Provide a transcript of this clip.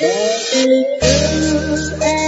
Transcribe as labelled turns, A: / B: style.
A: Baby, you.